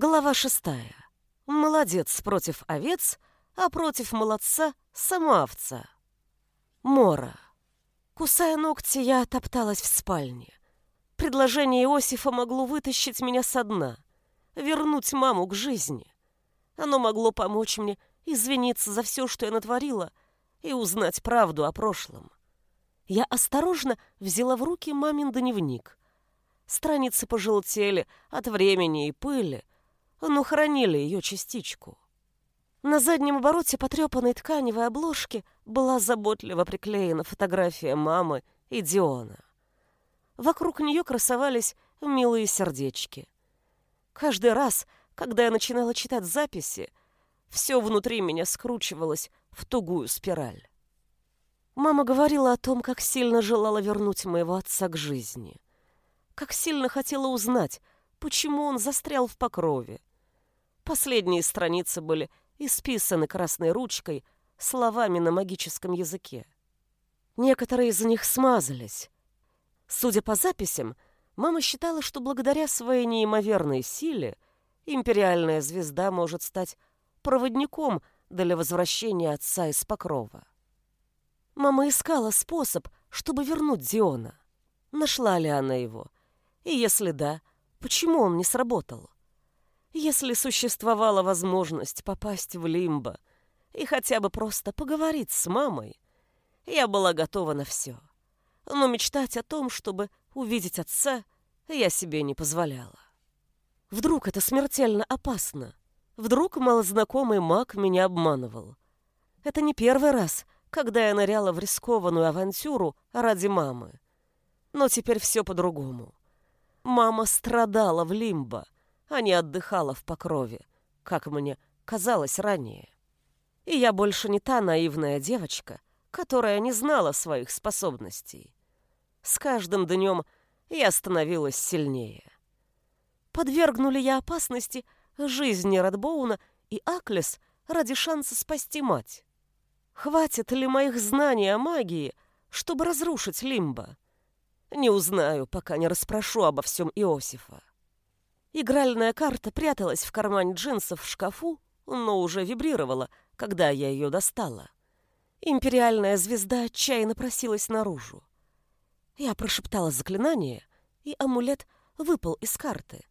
Глава шестая. Молодец против овец, а против молодца — сама овца. Мора. Кусая ногти, я топталась в спальне. Предложение Иосифа могло вытащить меня со дна, вернуть маму к жизни. Оно могло помочь мне извиниться за все, что я натворила, и узнать правду о прошлом. Я осторожно взяла в руки мамин дневник. Страницы пожелтели от времени и пыли, но хранили ее частичку. На заднем обороте потрепанной тканевой обложки была заботливо приклеена фотография мамы и Диона. Вокруг нее красовались милые сердечки. Каждый раз, когда я начинала читать записи, все внутри меня скручивалось в тугую спираль. Мама говорила о том, как сильно желала вернуть моего отца к жизни. Как сильно хотела узнать, почему он застрял в покрове. Последние страницы были исписаны красной ручкой словами на магическом языке. Некоторые из них смазались. Судя по записям, мама считала, что благодаря своей неимоверной силе империальная звезда может стать проводником для возвращения отца из покрова. Мама искала способ, чтобы вернуть Диона. Нашла ли она его? И если да, почему он не сработал? Если существовала возможность попасть в лимбо и хотя бы просто поговорить с мамой, я была готова на все. Но мечтать о том, чтобы увидеть отца, я себе не позволяла. Вдруг это смертельно опасно? Вдруг малознакомый маг меня обманывал? Это не первый раз — когда я ныряла в рискованную авантюру ради мамы. Но теперь все по-другому. Мама страдала в лимбо, а не отдыхала в покрове, как мне казалось ранее. И я больше не та наивная девочка, которая не знала своих способностей. С каждым днем я становилась сильнее. Подвергну ли я опасности жизни Радбоуна и Аклес ради шанса спасти мать? Хватит ли моих знаний о магии, чтобы разрушить Лимба? Не узнаю, пока не расспрошу обо всем Иосифа. Игральная карта пряталась в кармане джинсов в шкафу, но уже вибрировала, когда я ее достала. Империальная звезда отчаянно просилась наружу. Я прошептала заклинание, и амулет выпал из карты.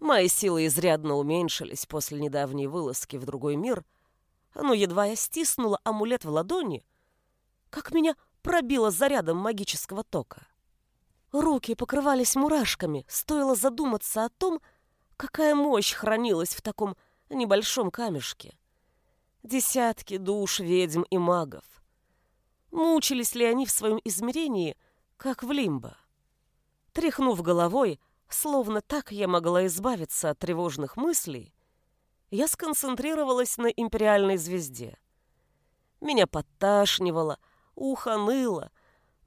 Мои силы изрядно уменьшились после недавней вылазки в другой мир — но едва я стиснула амулет в ладони, как меня пробило зарядом магического тока. Руки покрывались мурашками, стоило задуматься о том, какая мощь хранилась в таком небольшом камешке. Десятки душ ведьм и магов. Мучились ли они в своем измерении, как в лимбо? Тряхнув головой, словно так я могла избавиться от тревожных мыслей, я сконцентрировалась на империальной звезде. Меня подташнивало, ухо ныло,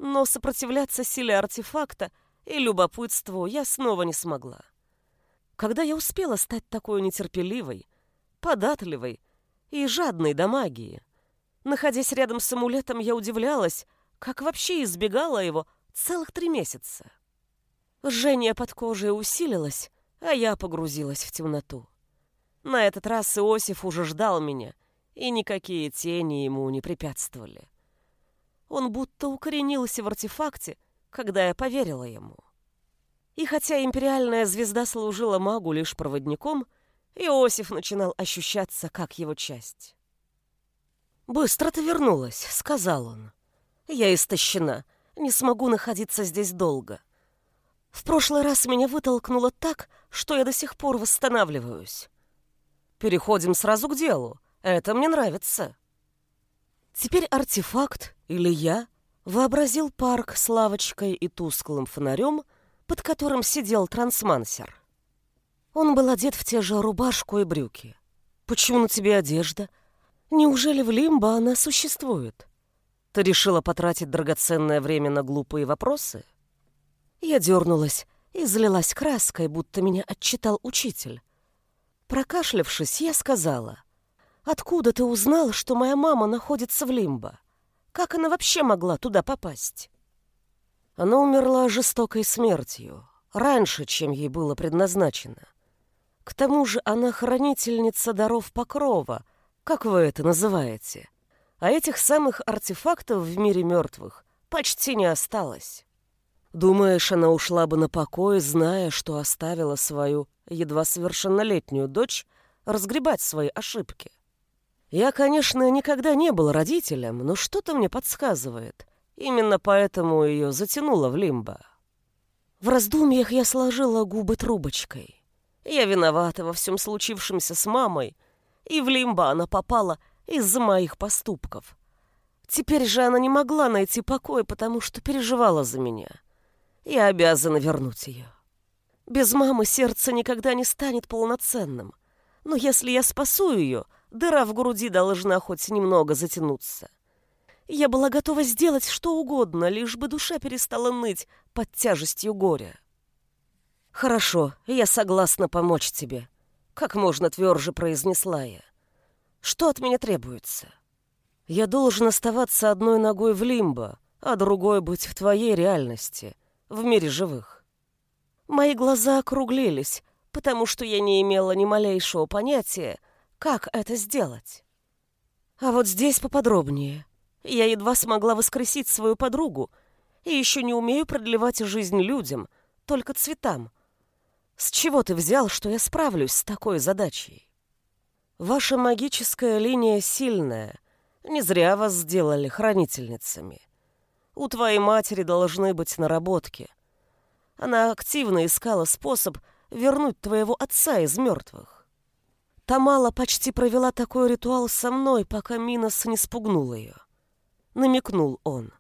но сопротивляться силе артефакта и любопытству я снова не смогла. Когда я успела стать такой нетерпеливой, податливой и жадной до магии? Находясь рядом с амулетом, я удивлялась, как вообще избегала его целых три месяца. Жжение под кожей усилилось, а я погрузилась в темноту. На этот раз Иосиф уже ждал меня, и никакие тени ему не препятствовали. Он будто укоренился в артефакте, когда я поверила ему. И хотя империальная звезда служила магу лишь проводником, Иосиф начинал ощущаться как его часть. «Быстро ты вернулась», — сказал он. «Я истощена, не смогу находиться здесь долго. В прошлый раз меня вытолкнуло так, что я до сих пор восстанавливаюсь. Переходим сразу к делу. Это мне нравится. Теперь артефакт, или я, вообразил парк с лавочкой и тусклым фонарем, под которым сидел трансмансер. Он был одет в те же рубашку и брюки. Почему на тебе одежда? Неужели в Лимбо она существует? Ты решила потратить драгоценное время на глупые вопросы? Я дернулась и залилась краской, будто меня отчитал учитель. Прокашлявшись, я сказала, «Откуда ты узнал, что моя мама находится в Лимбо? Как она вообще могла туда попасть?» Она умерла жестокой смертью, раньше, чем ей было предназначено. К тому же она хранительница даров покрова, как вы это называете. А этих самых артефактов в мире мертвых почти не осталось. Думаешь, она ушла бы на покой, зная, что оставила свою едва совершеннолетнюю дочь разгребать свои ошибки? Я, конечно, никогда не был родителем, но что-то мне подсказывает. Именно поэтому ее затянуло в лимбо. В раздумьях я сложила губы трубочкой. Я виновата во всем случившемся с мамой, и в лимбо она попала из-за моих поступков. Теперь же она не могла найти покой, потому что переживала за меня. Я обязана вернуть ее. Без мамы сердце никогда не станет полноценным. Но если я спасу ее, дыра в груди должна хоть немного затянуться. Я была готова сделать что угодно, лишь бы душа перестала ныть под тяжестью горя. «Хорошо, я согласна помочь тебе», — как можно тверже произнесла я. «Что от меня требуется?» «Я должен оставаться одной ногой в лимбо, а другой быть в твоей реальности, в мире живых». Мои глаза округлились, потому что я не имела ни малейшего понятия, как это сделать. А вот здесь поподробнее. Я едва смогла воскресить свою подругу и еще не умею продлевать жизнь людям, только цветам. С чего ты взял, что я справлюсь с такой задачей? Ваша магическая линия сильная. Не зря вас сделали хранительницами. У твоей матери должны быть наработки. Она активно искала способ вернуть твоего отца из мертвых. Тамала почти провела такой ритуал со мной, пока Минос не спугнул ее. Намекнул он.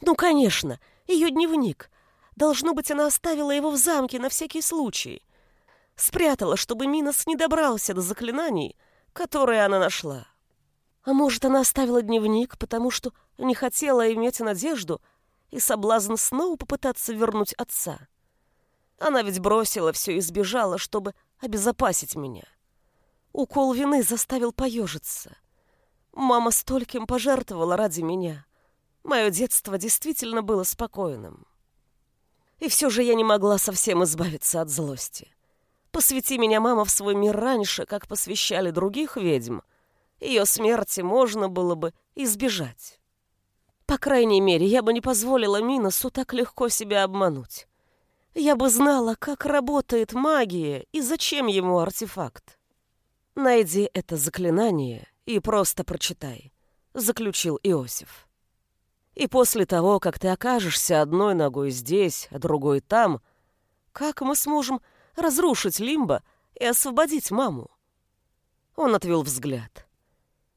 «Ну, конечно, ее дневник. Должно быть, она оставила его в замке на всякий случай. Спрятала, чтобы Минос не добрался до заклинаний, которые она нашла. А может, она оставила дневник, потому что не хотела иметь надежду и соблазн снова попытаться вернуть отца. Она ведь бросила все и сбежала, чтобы обезопасить меня. Укол вины заставил поежиться. Мама стольким пожертвовала ради меня. Мое детство действительно было спокойным. И все же я не могла совсем избавиться от злости. Посвяти меня мама в свой мир раньше, как посвящали других ведьм, ее смерти можно было бы избежать. По крайней мере, я бы не позволила Миносу так легко себя обмануть. Я бы знала, как работает магия и зачем ему артефакт. «Найди это заклинание и просто прочитай», — заключил Иосиф. «И после того, как ты окажешься одной ногой здесь, а другой там, как мы сможем разрушить Лимбо и освободить маму?» Он отвел взгляд.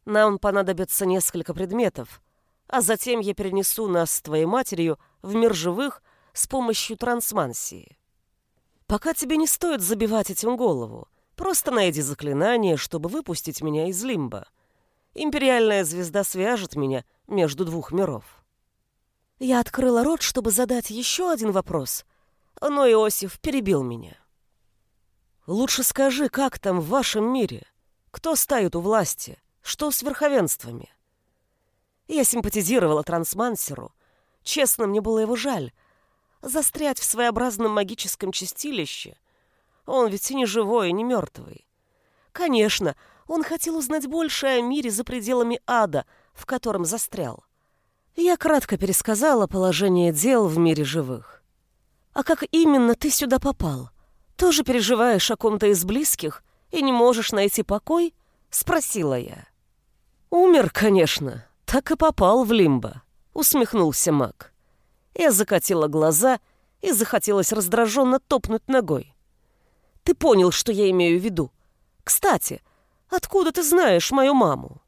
«Нам понадобится несколько предметов, а затем я перенесу нас с твоей матерью в мир живых с помощью трансмансии. Пока тебе не стоит забивать этим голову, Просто найди заклинание, чтобы выпустить меня из лимба. Империальная звезда свяжет меня между двух миров. Я открыла рот, чтобы задать еще один вопрос, но Иосиф перебил меня. Лучше скажи, как там в вашем мире? Кто стоит у власти? Что с верховенствами? Я симпатизировала трансмансеру. Честно, мне было его жаль. Застрять в своеобразном магическом чистилище — он ведь и не живой, и не мертвый. Конечно, он хотел узнать больше о мире за пределами ада, в котором застрял. Я кратко пересказала положение дел в мире живых. «А как именно ты сюда попал? Тоже переживаешь о ком-то из близких и не можешь найти покой?» — спросила я. «Умер, конечно, так и попал в лимбо», — усмехнулся маг. Я закатила глаза и захотелось раздраженно топнуть ногой. Ты понял, что я имею в виду. Кстати, откуда ты знаешь мою маму?»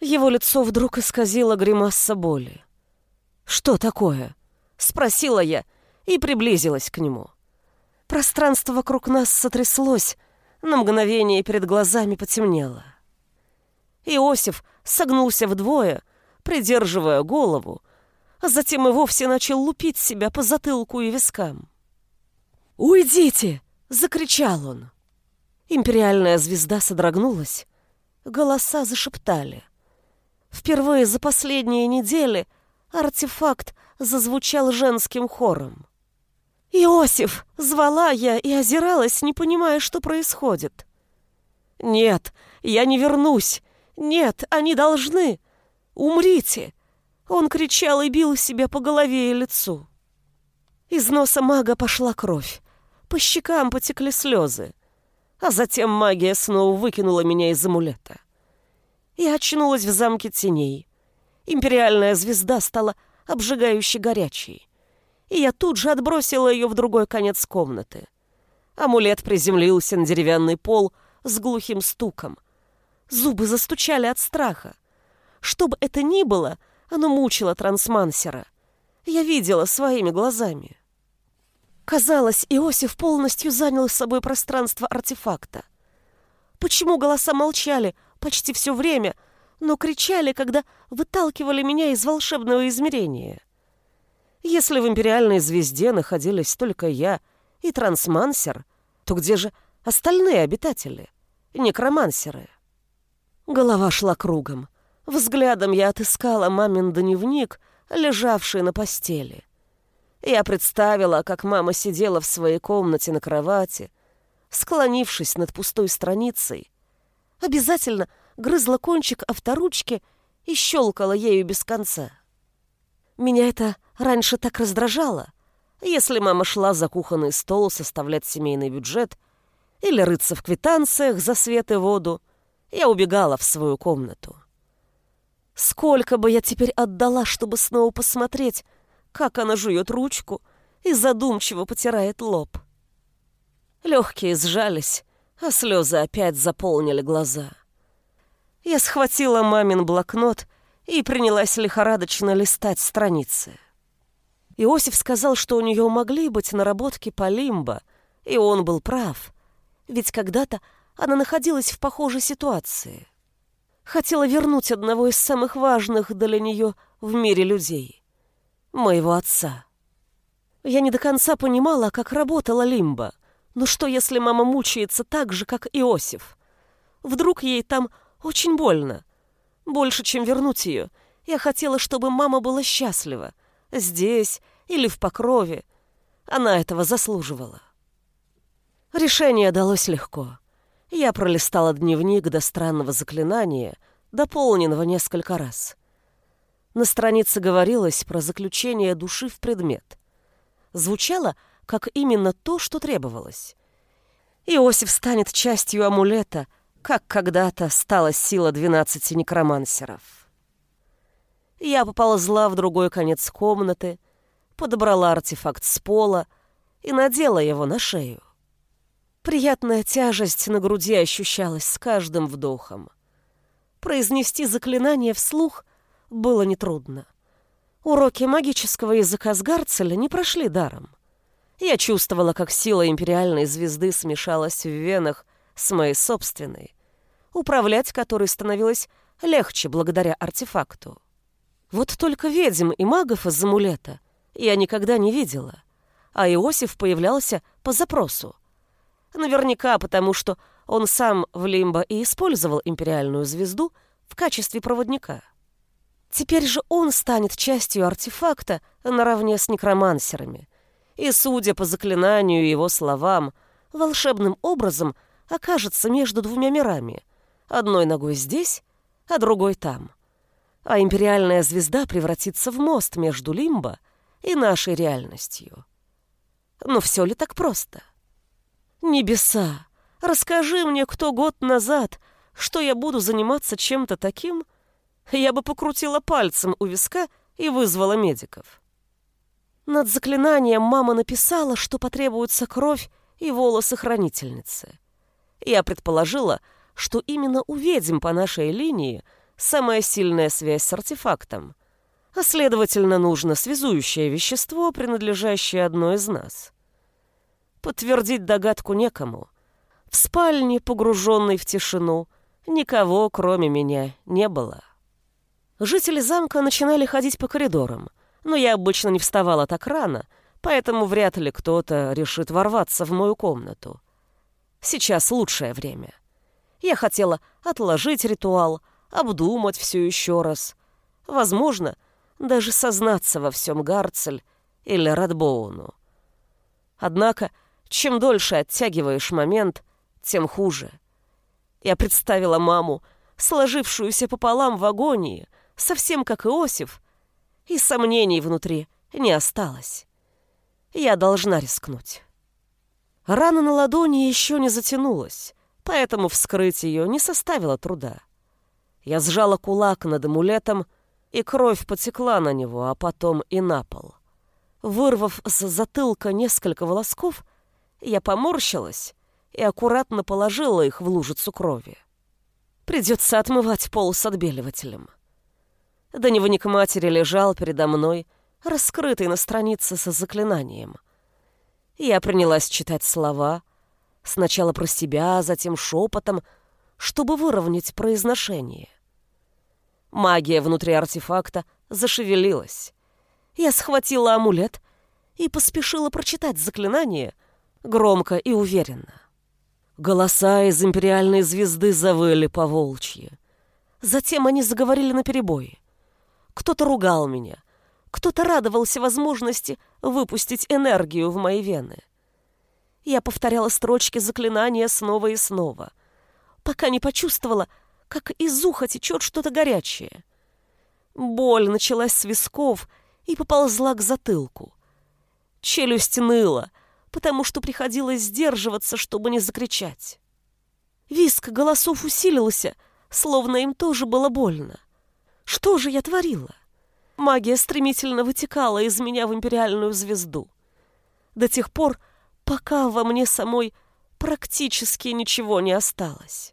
Его лицо вдруг исказило гримаса боли. «Что такое?» — спросила я и приблизилась к нему. Пространство вокруг нас сотряслось, на мгновение перед глазами потемнело. Иосиф согнулся вдвое, придерживая голову, а затем и вовсе начал лупить себя по затылку и вискам. «Уйдите!» Закричал он. Империальная звезда содрогнулась. Голоса зашептали. Впервые за последние недели артефакт зазвучал женским хором. «Иосиф!» — звала я и озиралась, не понимая, что происходит. «Нет, я не вернусь! Нет, они должны! Умрите!» Он кричал и бил себя по голове и лицу. Из носа мага пошла кровь. По щекам потекли слезы. А затем магия снова выкинула меня из амулета. Я очнулась в замке теней. Империальная звезда стала обжигающе горячей. И я тут же отбросила ее в другой конец комнаты. Амулет приземлился на деревянный пол с глухим стуком. Зубы застучали от страха. Что бы это ни было, оно мучило трансмансера. Я видела своими глазами. Казалось, Иосиф полностью занял с собой пространство артефакта. Почему голоса молчали почти все время, но кричали, когда выталкивали меня из волшебного измерения? Если в империальной звезде находились только я и трансмансер, то где же остальные обитатели, некромансеры? Голова шла кругом. Взглядом я отыскала мамин дневник, лежавший на постели. Я представила, как мама сидела в своей комнате на кровати, склонившись над пустой страницей, обязательно грызла кончик авторучки и щелкала ею без конца. Меня это раньше так раздражало, если мама шла за кухонный стол составлять семейный бюджет или рыться в квитанциях за свет и воду, я убегала в свою комнату. Сколько бы я теперь отдала, чтобы снова посмотреть, как она жует ручку и задумчиво потирает лоб. Легкие сжались, а слезы опять заполнили глаза. Я схватила мамин блокнот и принялась лихорадочно листать страницы. Иосиф сказал, что у нее могли быть наработки по лимбо, и он был прав, ведь когда-то она находилась в похожей ситуации хотела вернуть одного из самых важных для нее в мире людей — моего отца. Я не до конца понимала, как работала Лимба. Но что, если мама мучается так же, как Иосиф? Вдруг ей там очень больно? Больше, чем вернуть ее, я хотела, чтобы мама была счастлива. Здесь или в Покрове. Она этого заслуживала. Решение далось легко. Я пролистала дневник до странного заклинания, дополненного несколько раз. На странице говорилось про заключение души в предмет. Звучало, как именно то, что требовалось. Иосиф станет частью амулета, как когда-то стала сила двенадцати некромансеров. Я поползла в другой конец комнаты, подобрала артефакт с пола и надела его на шею. Приятная тяжесть на груди ощущалась с каждым вдохом. Произнести заклинание вслух было нетрудно. Уроки магического языка с Гарцеля не прошли даром. Я чувствовала, как сила империальной звезды смешалась в венах с моей собственной, управлять которой становилось легче благодаря артефакту. Вот только ведьм и магов из амулета я никогда не видела, а Иосиф появлялся по запросу — Наверняка потому, что он сам в Лимбо и использовал империальную звезду в качестве проводника. Теперь же он станет частью артефакта наравне с некромансерами. И, судя по заклинанию и его словам, волшебным образом окажется между двумя мирами. Одной ногой здесь, а другой там. А империальная звезда превратится в мост между Лимбо и нашей реальностью. Но все ли так просто? — Небеса, расскажи мне, кто год назад, что я буду заниматься чем-то таким, я бы покрутила пальцем у виска и вызвала медиков. Над заклинанием мама написала, что потребуется кровь и волосы хранительницы. Я предположила, что именно у ведьм по нашей линии самая сильная связь с артефактом, а следовательно нужно связующее вещество, принадлежащее одной из нас. Подтвердить догадку некому. В спальне, погруженной в тишину, никого, кроме меня, не было. Жители замка начинали ходить по коридорам, но я обычно не вставала так рано, поэтому вряд ли кто-то решит ворваться в мою комнату. Сейчас лучшее время. Я хотела отложить ритуал, обдумать все еще раз. Возможно, даже сознаться во всем Гарцель или Радбоуну. Однако, чем дольше оттягиваешь момент, тем хуже. Я представила маму, сложившуюся пополам в агонии, совсем как Иосиф, и сомнений внутри не осталось. Я должна рискнуть. Рана на ладони еще не затянулась, поэтому вскрыть ее не составило труда. Я сжала кулак над амулетом, и кровь потекла на него, а потом и на пол. Вырвав с затылка несколько волосков, я поморщилась и аккуратно положила их в лужицу крови. Придется отмывать пол с отбеливателем. Дневник матери лежал передо мной, раскрытый на странице со заклинанием. Я принялась читать слова, сначала про себя, а затем шепотом, чтобы выровнять произношение. Магия внутри артефакта зашевелилась. Я схватила амулет и поспешила прочитать заклинание громко и уверенно. Голоса из империальной звезды завыли по волчьи. Затем они заговорили наперебой. Кто-то ругал меня, кто-то радовался возможности выпустить энергию в мои вены. Я повторяла строчки заклинания снова и снова, пока не почувствовала, как из уха течет что-то горячее. Боль началась с висков и поползла к затылку. Челюсть ныла, потому что приходилось сдерживаться, чтобы не закричать. Виск голосов усилился, словно им тоже было больно. Что же я творила? Магия стремительно вытекала из меня в империальную звезду. До тех пор, пока во мне самой практически ничего не осталось.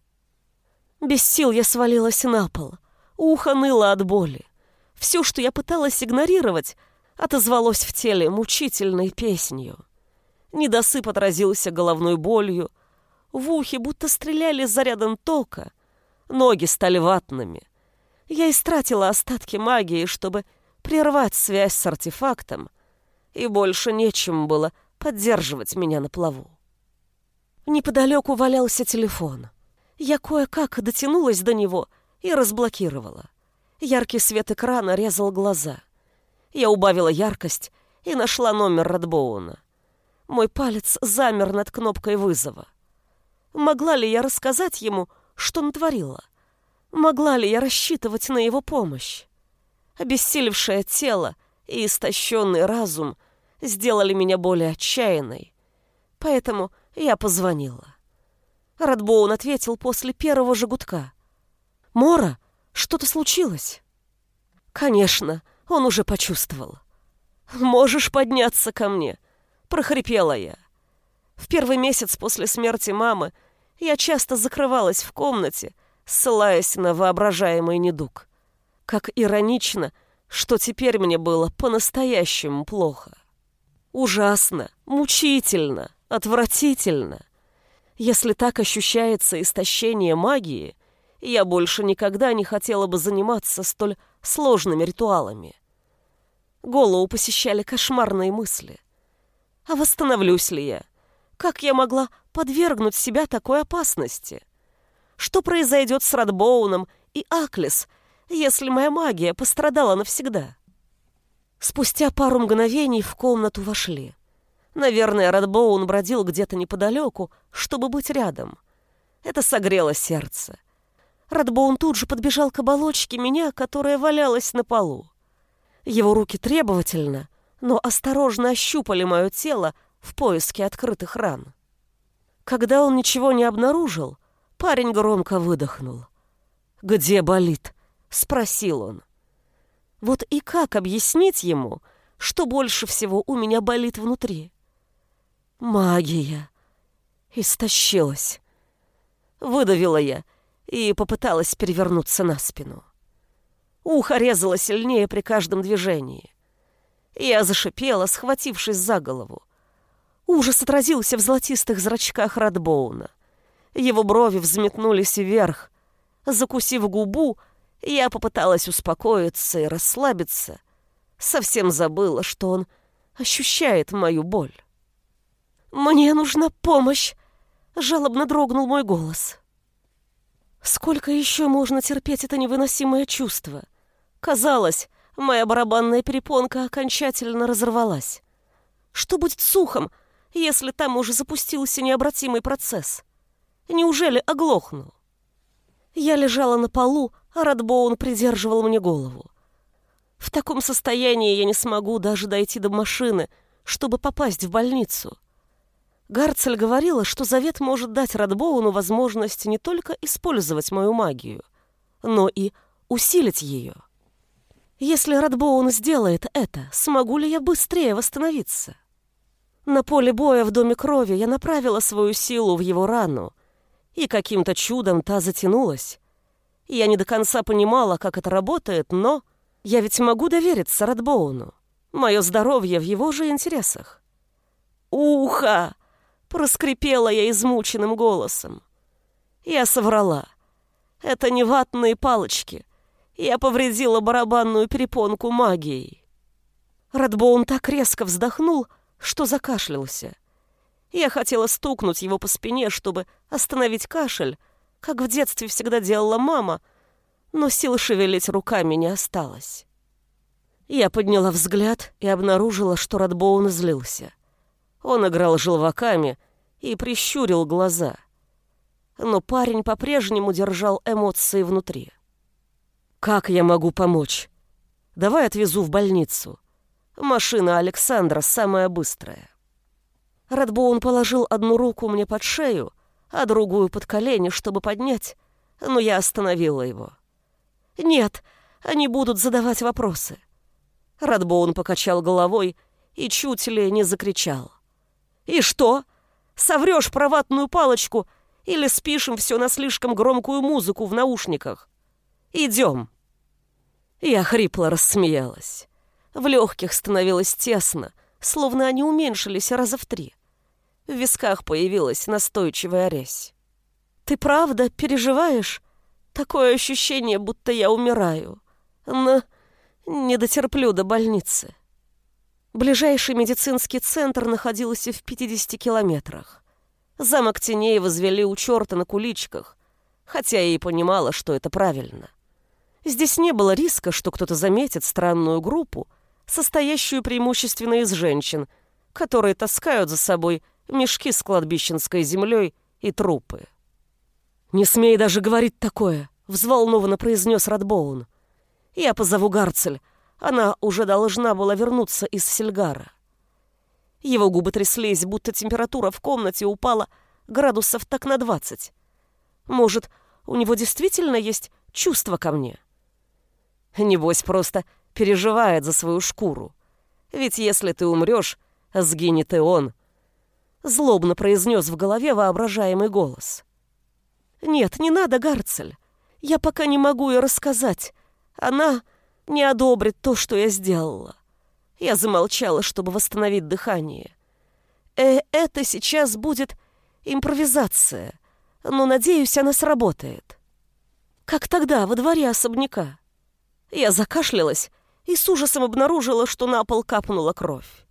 Без сил я свалилась на пол. Ухо ныло от боли. Все, что я пыталась игнорировать, отозвалось в теле мучительной песнью. Недосып отразился головной болью. В ухе будто стреляли зарядом тока. Ноги стали ватными. Я истратила остатки магии, чтобы прервать связь с артефактом, и больше нечем было поддерживать меня на плаву. Неподалеку валялся телефон. Я кое-как дотянулась до него и разблокировала. Яркий свет экрана резал глаза. Я убавила яркость и нашла номер Радбоуна. Мой палец замер над кнопкой вызова. Могла ли я рассказать ему, что натворила? Могла ли я рассчитывать на его помощь? Обессилевшее тело и истощенный разум сделали меня более отчаянной. Поэтому я позвонила. Радбоун ответил после первого же гудка. «Мора, что-то случилось?» «Конечно, он уже почувствовал». «Можешь подняться ко мне», — прохрипела я. В первый месяц после смерти мамы я часто закрывалась в комнате, ссылаясь на воображаемый недуг. Как иронично, что теперь мне было по-настоящему плохо. Ужасно, мучительно, отвратительно — если так ощущается истощение магии, я больше никогда не хотела бы заниматься столь сложными ритуалами. Голову посещали кошмарные мысли. А восстановлюсь ли я? Как я могла подвергнуть себя такой опасности? Что произойдет с Радбоуном и Аклес, если моя магия пострадала навсегда? Спустя пару мгновений в комнату вошли. Наверное, Радбоун бродил где-то неподалеку, чтобы быть рядом. Это согрело сердце. Радбоун тут же подбежал к оболочке меня, которая валялась на полу. Его руки требовательно, но осторожно ощупали мое тело в поиске открытых ран. Когда он ничего не обнаружил, парень громко выдохнул. «Где болит?» — спросил он. Вот и как объяснить ему, что больше всего у меня болит внутри? Магия. Истощилась. Выдавила я и попыталась перевернуться на спину. Ухо резало сильнее при каждом движении. Я зашипела, схватившись за голову. Ужас отразился в золотистых зрачках Радбоуна. Его брови взметнулись вверх. Закусив губу, я попыталась успокоиться и расслабиться. Совсем забыла, что он ощущает мою боль. «Мне нужна помощь!» — жалобно дрогнул мой голос. Сколько еще можно терпеть это невыносимое чувство? Казалось, моя барабанная перепонка окончательно разорвалась. Что будет с ухом, если там уже запустился необратимый процесс? Неужели оглохну? Я лежала на полу, а Радбоун придерживал мне голову. В таком состоянии я не смогу даже дойти до машины, чтобы попасть в больницу. Гарцель говорила, что завет может дать Радбоуну возможность не только использовать мою магию, но и усилить ее. Если Радбоун сделает это, смогу ли я быстрее восстановиться? На поле боя в Доме Крови я направила свою силу в его рану, и каким-то чудом та затянулась. Я не до конца понимала, как это работает, но я ведь могу довериться Радбоуну. Мое здоровье в его же интересах. «Ухо!» — проскрипела я измученным голосом. Я соврала. Это не ватные палочки. Я повредила барабанную перепонку магией. Радбоун так резко вздохнул, что закашлялся. Я хотела стукнуть его по спине, чтобы остановить кашель, как в детстве всегда делала мама, но сил шевелить руками не осталось. Я подняла взгляд и обнаружила, что Радбоун злился. Он играл желваками и прищурил глаза. Но парень по-прежнему держал эмоции внутри. «Как я могу помочь? Давай отвезу в больницу. Машина Александра самая быстрая». Радбоун положил одну руку мне под шею, а другую под колени, чтобы поднять, но я остановила его. «Нет, они будут задавать вопросы». Радбоун покачал головой и чуть ли не закричал. «И что? Соврешь про ватную палочку или спишем все на слишком громкую музыку в наушниках? Идем!» Я хрипло рассмеялась. В легких становилось тесно, словно они уменьшились раза в три. В висках появилась настойчивая резь. «Ты правда переживаешь? Такое ощущение, будто я умираю. Но не дотерплю до больницы». Ближайший медицинский центр находился в 50 километрах. Замок теней возвели у черта на куличках, хотя я и понимала, что это правильно. Здесь не было риска, что кто-то заметит странную группу, состоящую преимущественно из женщин, которые таскают за собой мешки с кладбищенской землей и трупы. «Не смей даже говорить такое!» — взволнованно произнес Радбоун. «Я позову Гарцель. Она уже должна была вернуться из Сельгара». Его губы тряслись, будто температура в комнате упала градусов так на двадцать. Может, у него действительно есть чувство ко мне? Небось, просто переживает за свою шкуру. Ведь если ты умрешь, сгинет и он. Злобно произнес в голове воображаемый голос. «Нет, не надо, Гарцель. Я пока не могу ей рассказать. Она не одобрит то, что я сделала». Я замолчала, чтобы восстановить дыхание. «Э, это сейчас будет импровизация, но, надеюсь, она сработает». Как тогда, во дворе особняка. Я закашлялась и с ужасом обнаружила, что на пол капнула кровь.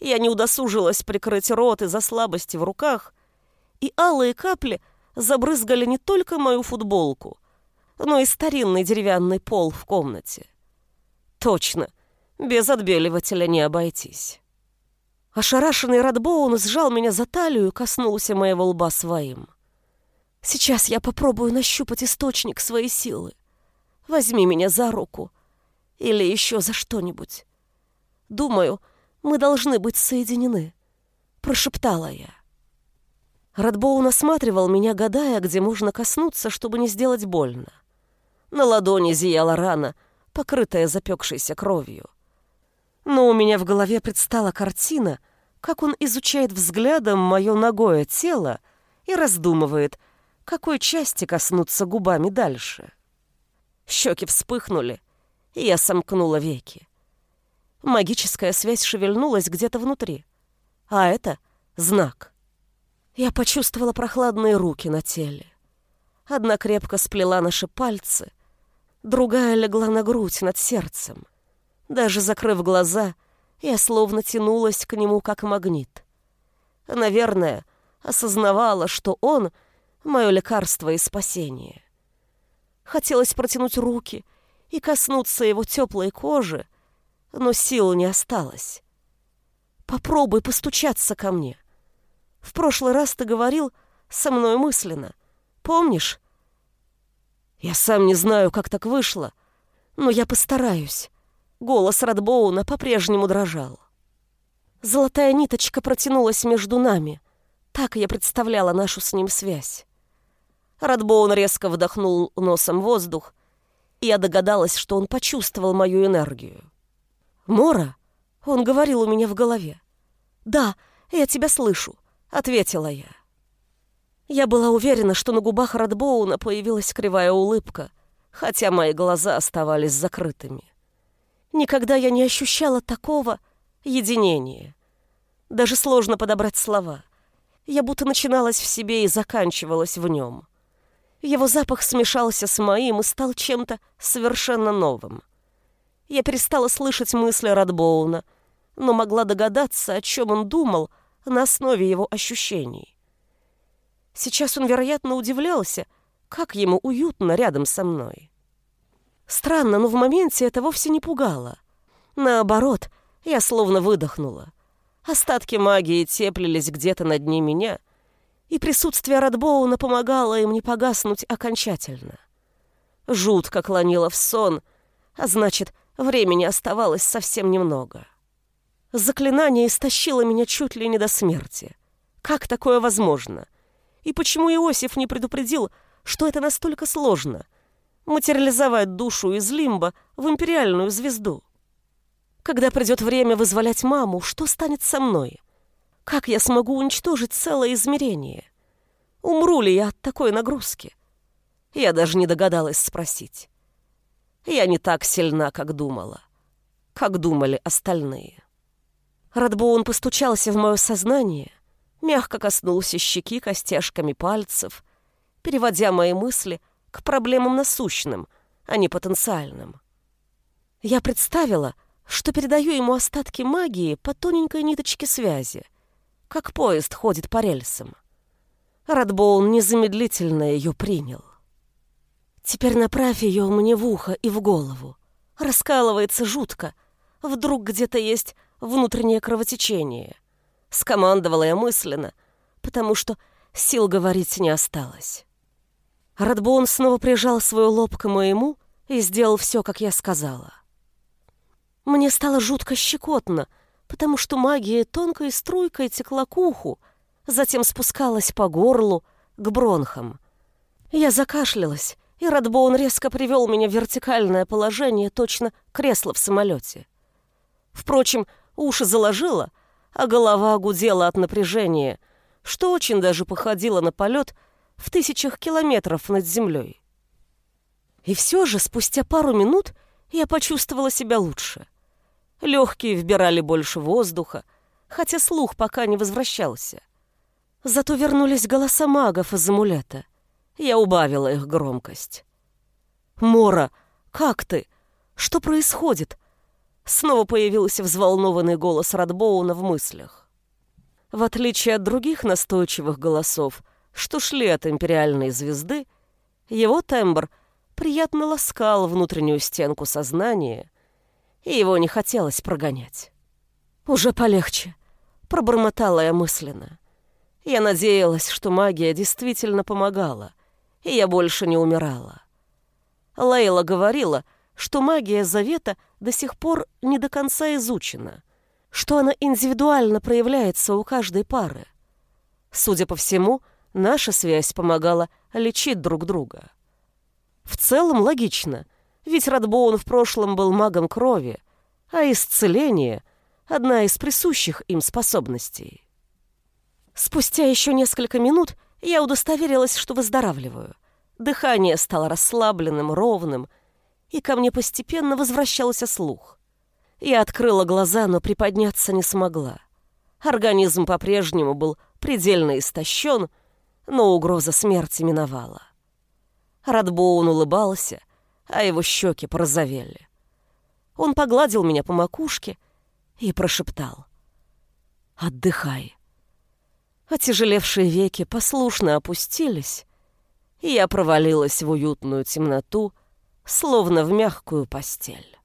Я не удосужилась прикрыть рот из-за слабости в руках, и алые капли забрызгали не только мою футболку, но и старинный деревянный пол в комнате. Точно, без отбеливателя не обойтись. Ошарашенный Радбоун сжал меня за талию и коснулся моего лба своим. Сейчас я попробую нащупать источник своей силы. Возьми меня за руку или еще за что-нибудь. Думаю, мы должны быть соединены», — прошептала я. Радбоун осматривал меня, гадая, где можно коснуться, чтобы не сделать больно. На ладони зияла рана, покрытая запекшейся кровью. Но у меня в голове предстала картина, как он изучает взглядом мое ногое тело и раздумывает, какой части коснуться губами дальше. Щеки вспыхнули, я сомкнула веки. Магическая связь шевельнулась где-то внутри. А это знак. Я почувствовала прохладные руки на теле. Одна крепко сплела наши пальцы, другая легла на грудь над сердцем. Даже закрыв глаза, я словно тянулась к нему как магнит. Наверное, осознавала, что он — мое лекарство и спасение. Хотелось протянуть руки и коснуться его теплой кожи, но сил не осталось. Попробуй постучаться ко мне. В прошлый раз ты говорил со мной мысленно. Помнишь? Я сам не знаю, как так вышло, но я постараюсь. Голос Радбоуна по-прежнему дрожал. Золотая ниточка протянулась между нами. Так я представляла нашу с ним связь. Радбоун резко вдохнул носом воздух, и я догадалась, что он почувствовал мою энергию. «Мора?» — он говорил у меня в голове. «Да, я тебя слышу», — ответила я. Я была уверена, что на губах Радбоуна появилась кривая улыбка, хотя мои глаза оставались закрытыми. Никогда я не ощущала такого единения. Даже сложно подобрать слова. Я будто начиналась в себе и заканчивалась в нем. Его запах смешался с моим и стал чем-то совершенно новым. Я перестала слышать мысли Радбоуна, но могла догадаться, о чем он думал на основе его ощущений. Сейчас он, вероятно, удивлялся, как ему уютно рядом со мной. Странно, но в моменте это вовсе не пугало. Наоборот, я словно выдохнула. Остатки магии теплились где-то на дне меня — и присутствие Радбоуна помогало им не погаснуть окончательно. Жутко клонило в сон, а значит, времени оставалось совсем немного. Заклинание истощило меня чуть ли не до смерти. Как такое возможно? И почему Иосиф не предупредил, что это настолько сложно — материализовать душу из лимба в империальную звезду? Когда придет время вызволять маму, что станет со мной — как я смогу уничтожить целое измерение? Умру ли я от такой нагрузки? Я даже не догадалась спросить. Я не так сильна, как думала. Как думали остальные. Радбоун постучался в мое сознание, мягко коснулся щеки костяшками пальцев, переводя мои мысли к проблемам насущным, а не потенциальным. Я представила, что передаю ему остатки магии по тоненькой ниточке связи — как поезд ходит по рельсам. Радбоун незамедлительно ее принял. Теперь направь ее мне в ухо и в голову. Раскалывается жутко. Вдруг где-то есть внутреннее кровотечение. Скомандовала я мысленно, потому что сил говорить не осталось. Радбоун снова прижал свой лоб к моему и сделал все, как я сказала. Мне стало жутко щекотно — потому что магия тонкой струйкой текла к уху, затем спускалась по горлу, к бронхам. Я закашлялась, и Радбоун резко привел меня в вертикальное положение, точно кресло в самолете. Впрочем, уши заложило, а голова гудела от напряжения, что очень даже походило на полет в тысячах километров над землей. И все же спустя пару минут я почувствовала себя лучше — Легкие вбирали больше воздуха, хотя слух пока не возвращался. Зато вернулись голоса магов из амулета. Я убавила их громкость. «Мора, как ты? Что происходит?» Снова появился взволнованный голос Радбоуна в мыслях. В отличие от других настойчивых голосов, что шли от империальной звезды, его тембр приятно ласкал внутреннюю стенку сознания и его не хотелось прогонять. «Уже полегче», — пробормотала я мысленно. Я надеялась, что магия действительно помогала, и я больше не умирала. Лейла говорила, что магия Завета до сих пор не до конца изучена, что она индивидуально проявляется у каждой пары. Судя по всему, наша связь помогала лечить друг друга. В целом логично — ведь Радбоун в прошлом был магом крови, а исцеление — одна из присущих им способностей. Спустя еще несколько минут я удостоверилась, что выздоравливаю. Дыхание стало расслабленным, ровным, и ко мне постепенно возвращался слух. Я открыла глаза, но приподняться не смогла. Организм по-прежнему был предельно истощен, но угроза смерти миновала. Радбоун улыбался, а его щеки порозовели. Он погладил меня по макушке и прошептал. «Отдыхай». Отяжелевшие веки послушно опустились, и я провалилась в уютную темноту, словно в мягкую постель.